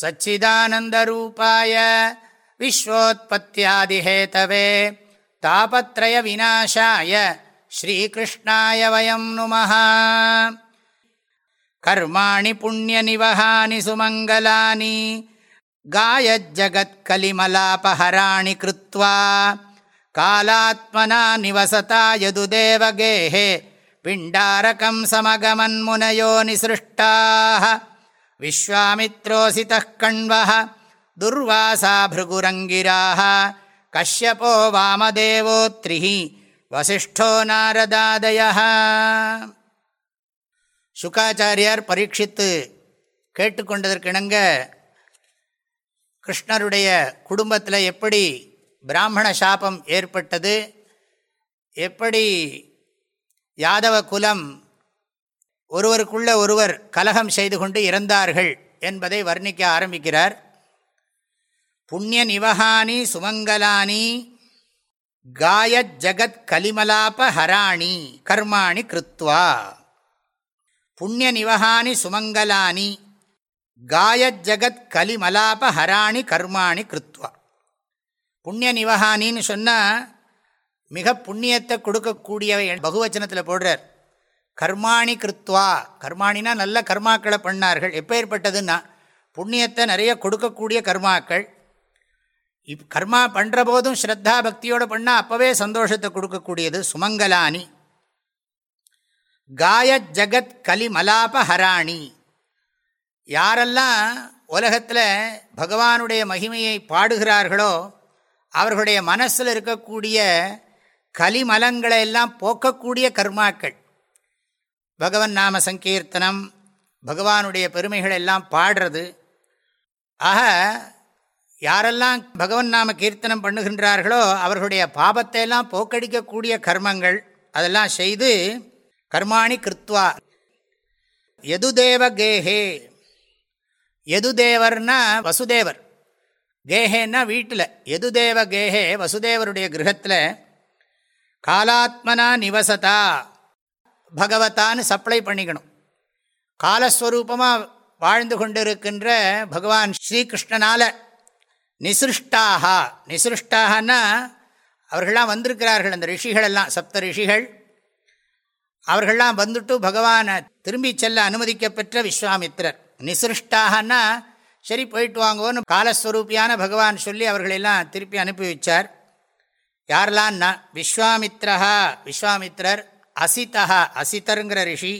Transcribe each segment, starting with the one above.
सच्चिदानन्दरूपाय विश्वोत्पत्त्यादिहेतवे तापत्रयविनाशाय श्रीकृष्णाय वयं नुमः कर्माणि पुण्यनिवहानि सुमङ्गलानि गायज्जगत्कलिमलापहराणि कृत्वा कालात्मना निवसता यदुदेवगेः पिण्डारकं समगमन्मुनयो निसृष्टाः विश्वामित्रोऽसितः कण्वः दुर्वासा भृगुरङ्गिराः कश्यपो वामदेवोत्रिः वसिष्ठो नारदादयः சுக்காச்சாரியார் பரீட்சித்து கேட்டுக்கொண்டதற்கிணங்க கிருஷ்ணருடைய குடும்பத்தில் எப்படி பிராமண சாபம் ஏற்பட்டது எப்படி யாதவ குலம் ஒருவருக்குள்ள ஒருவர் கலகம் செய்து கொண்டு இறந்தார்கள் என்பதை வர்ணிக்க ஆரம்பிக்கிறார். புண்ணிய நிவகானி சுமங்கலானி காயத் ஜகத் கலிமலாப ஹராணி கர்மாணி கிருத்வா. புண்ணிய நிவகானி சுமங்கலானி காயத் ஜகத் கலிமலாப ஹராணி கர்மாணி கிருத்வா. புண்ணிய நிவகானின்னு சொன்னால் மிக புண்ணியத்தை கொடுக்கக்கூடியவை பகுவச்சனத்தில் போடுறார். கர்மாணி கிருத்வா. கர்மாணினா நல்ல கர்மாக்களை பண்ணார்கள். எப்போ ஏற்பட்டதுன்னா புண்ணியத்தை நிறைய கொடுக்கக்கூடிய கர்மாக்கள். இப் கர்மா பண்ணுற போதும் ஸ்ரத்தா பக்தியோடு பண்ணால் அப்போவே சந்தோஷத்தை கொடுக்கக்கூடியது சுமங்கலானி. காய ஜகத் கலி மலாப ஹராணி. யாரெல்லாம் உலகத்தில் பகவானுடைய மகிமையை பாடுகிறார்களோ அவர்களுடைய மனசில் இருக்கக்கூடிய கலிமலங்களை எல்லாம் போக்கக்கூடிய கர்மாக்கள். பகவன் நாம சங்கீர்த்தனம் பகவானுடைய பெருமைகள் எல்லாம் பாடுறது. ஆக யாரெல்லாம் பகவன் நாம கீர்த்தனம் பண்ணுகின்றார்களோ அவர்களுடைய பாபத்தை எல்லாம் போக்கடிக்கக்கூடிய கர்மங்கள் அதெல்லாம் செய்து கர்மாணி கிருத்வா. யதுதேவ கேஹே எதுதேவர்னா வசுதேவர். கேஹேன்னா வீட்டில். எதுதேவ கேஹே வசுதேவருடைய கிரகத்தில். காலாத்மனா நிவசதா. பகவத்தான்னு சப்ளை பண்ணிக்கணும். காலஸ்வரூபமாக வாழ்ந்து கொண்டிருக்கின்ற பகவான் ஸ்ரீகிருஷ்ணனால் நிசிருஷ்டாகா நிசிருஷ்டாகனா அவர்கள்லாம் வந்திருக்கிறார்கள் அந்த ரிஷிகளெல்லாம் சப்த ரிஷிகள். அவர்கள்லாம் வந்துட்டு பகவானை திரும்பி செல்ல அனுமதிக்கப்பெற்ற விஸ்வாமித்திரர். நிசிருஷ்டாகனா சரி போயிட்டு வாங்குவோன்னு காலஸ்வரூப்பியான பகவான் சொல்லி அவர்களெல்லாம் திருப்பி அனுப்பி வச்சார். யாரெல்லாம்னா விஸ்வாமித்ரா விஸ்வாமித்ரர் அசிதா அசிதருங்கிற ரிஷி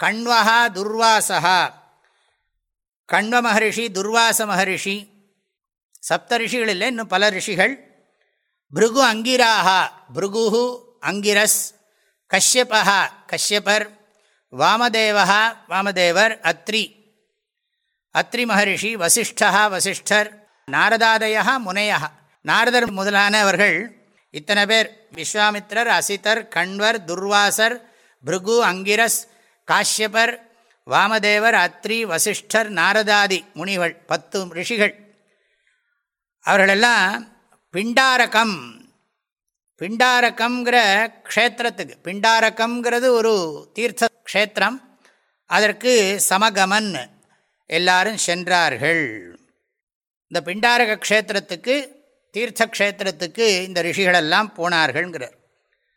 கண்வஹா துர்வாசா கண்வ மகரிஷி துர்வாச மகரிஷி சப்த ரிஷிகள் இல்லை இன்னும் பல ரிஷிகள். பிருகு அங்கிராஹா பிருகு அங்கிரஸ் கஷ்யபா கஷ்யபர் வாமதேவா வாமதேவர் அத்ரி. அத்ரி மகரிஷி வசிஷ்டா வசிஷ்டர் நாரதாதயா முனையா நாரதர் முதலானவர்கள் இத்தனை பேர். விஸ்வாமித்ரர் அசிதர் கண்வர் துர்வாசர் பிருகு அங்கிரஸ் காஷ்யபர் வாமதேவர் அத்ரி வசிஷ்டர் நாரதாதி முனிகள் பத்து ரிஷிகள். அவர்களெல்லாம் பிண்டாரகம். பிண்டாரகம்ங்கிற க்ஷேத்திரத்துக்கு பிண்டாரகம்ங்கிறது ஒரு தீர்த்த க்ஷேத்திரம். அதற்கு சமகமன் எல்லாரும் சென்றார்கள். இந்த பிண்டாரக க்ஷேத்திரத்துக்கு தீர்த்த க்ஷேத்திரத்துக்கு இந்த ரிஷிகளெல்லாம் போனார்கள்ங்கிறார்.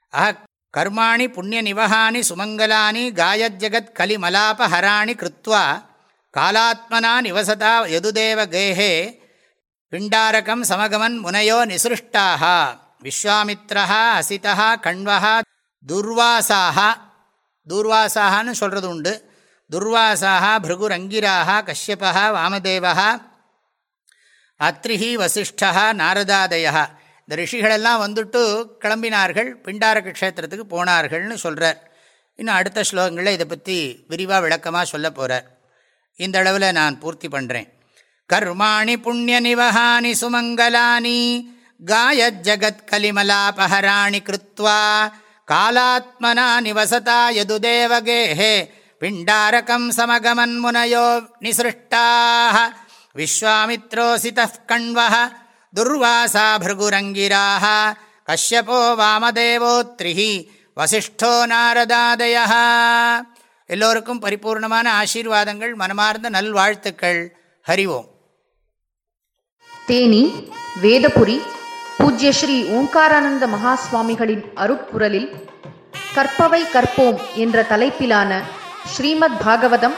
ஆக கர்மாணி புண்ணிய நிவகானி சுமங்கலானி காயஜகத் கலிமலாபஹராணி கிருத்வா காலாத்மனா நிவசதா யதுதேவ கேஹே பிண்டாரகம் சமகமன் முனையோ நிசிருஷ்டாக விஸ்வாமித்ரா அசிதா கண்வா துர்வாசாக துர்வாசாகனு சொல்கிறது உண்டு துர்வாசாக பிருகுரங்கிராக கஷ்யபா வாமதேவா அத்ரிஹி வசிஷ்டா நாரதாதயா. இந்த ரிஷிகளெல்லாம் வந்துட்டு கிளம்பினார்கள் பிண்டாரக க்ஷேத்திரத்துக்கு போனார்கள்னு சொல்கிறார் இன்னும் அடுத்த ஸ்லோகங்களில் இதை பற்றி விரிவாக விளக்கமாக சொல்ல போகிறார் இந்த அளவில் நான் பூர்த்தி பண்ணுறேன் கர்மாணி புண்ணிய நிவகானி சுமங்கலானி காயஜகத் கலிமலாபஹராணி கிருத்வா காலாத்மனா நிவசதா யதுதேவகேஹே பிண்டாரகம் சமகமன் முனையோ நிசிருஷ்டாக விஸ்வாமித்ரோசிதः கண்வः துர்வாசா பிருகுரங்கிராக கஷ்யபோ வாமதேவோத்ரிஹி வசிஷ்டோ நாரதாதய. எல்லோருக்கும் பரிபூர்ணமான ஆசீர்வாதங்கள் மனமார்ந்த நல்வாழ்த்துக்கள். ஹரிவோம் தேனி வேதபுரி பூஜ்ய ஸ்ரீ ஓங்காரானந்த மகாஸ்வாமிகளின் அருப்புரலில் கற்பவை கற்போம் என்ற தலைப்பிலான ஸ்ரீமத் பாகவதம்